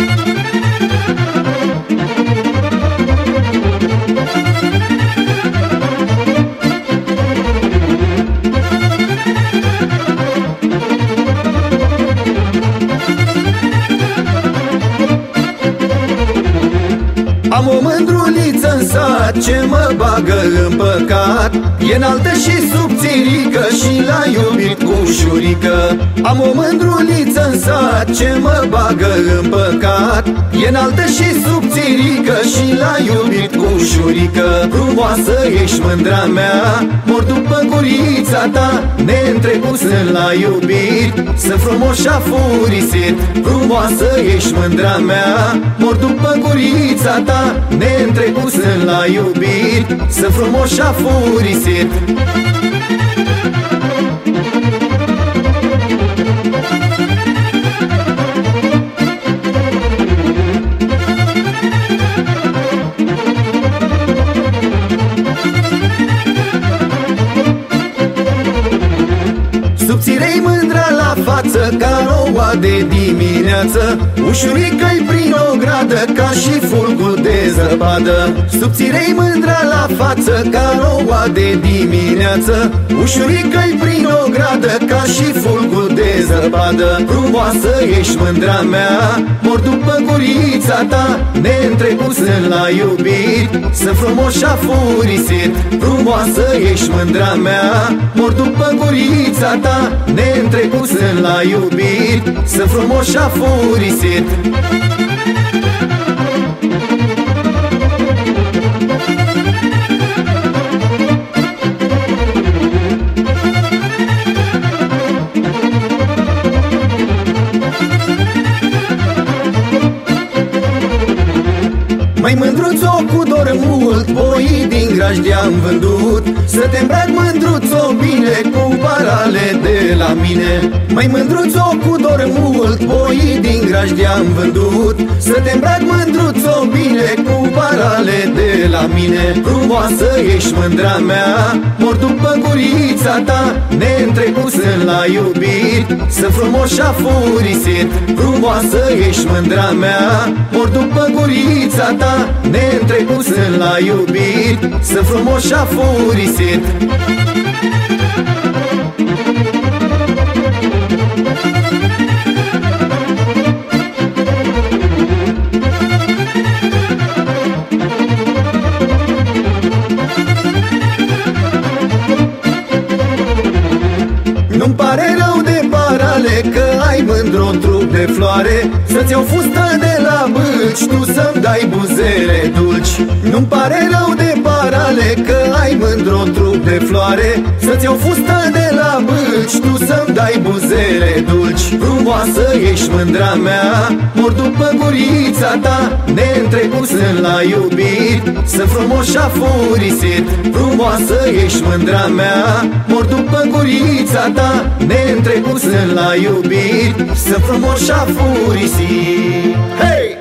Am ce mă bagă în păcat. E înaltă și subțirică și la iubit cu ușurică. Am o mândruliță în sat ce mă bagă în păcat. E înaltă și subțirică și la iubit cu ușurică Frumoasă ești mândra mea, mor după gurița ta Neîntrecut la iubit, să frumos și afurisit Frumoasă ești mândra mea, mor după gurița ta Neîntrecut la iubit Să frumos și afurisit Subțirei mândra la față ca roa de dimineață. Ușurică-i prin o gradă ca și fulgul de zăpadă. Subțirei mândra la față ca roa de dimineață. Ușurică-i prin o gradă ca și fulgul de zăpadă. Frumoasă ești mândra mea, mor după gurița ta. Neîntrecut la iubit, sunt frumos și afurisit Frumoasă ești mândra mea, mor după gurița ta Neîntrecut la iubit, sunt frumos și afurisit Mai mândruțo cu dor mult Poi din grajdea am vândut. Să te îmbrac mândruțo bine Cu parale de la mine. Mai mândruțo cu dor mult Poi din grajdea am vândut. Să te îmbrac mândruțo bine Cu parale de la mine Frumoasă ești mândra mea. Mor după gurița ta Neîntrecut la iubit. Să frumos și afurisit Frumoasă ești mândra mea. Mor după gurița ta Neîntrecut la iubit. Să frumos și afurisit pare rău de parale Că ai mândru un trup de floare. Să-ți iau fustă de la bâlci Tu să-mi dai buzele dulci. Nu-mi pare rău de parale Că ai mândru un trup de floare Să-ți iau fustă de la bâlci Tu să-mi dai buzele dulci. Frumoasă ești mândra mea Mor după gurița ta. Neîntrecut la iubit Să frumos și afurisit. Frumoasă ești mândra mea Mor după gurița ta. Neîntrecut la iubit Să frumos și afurisit. Hei!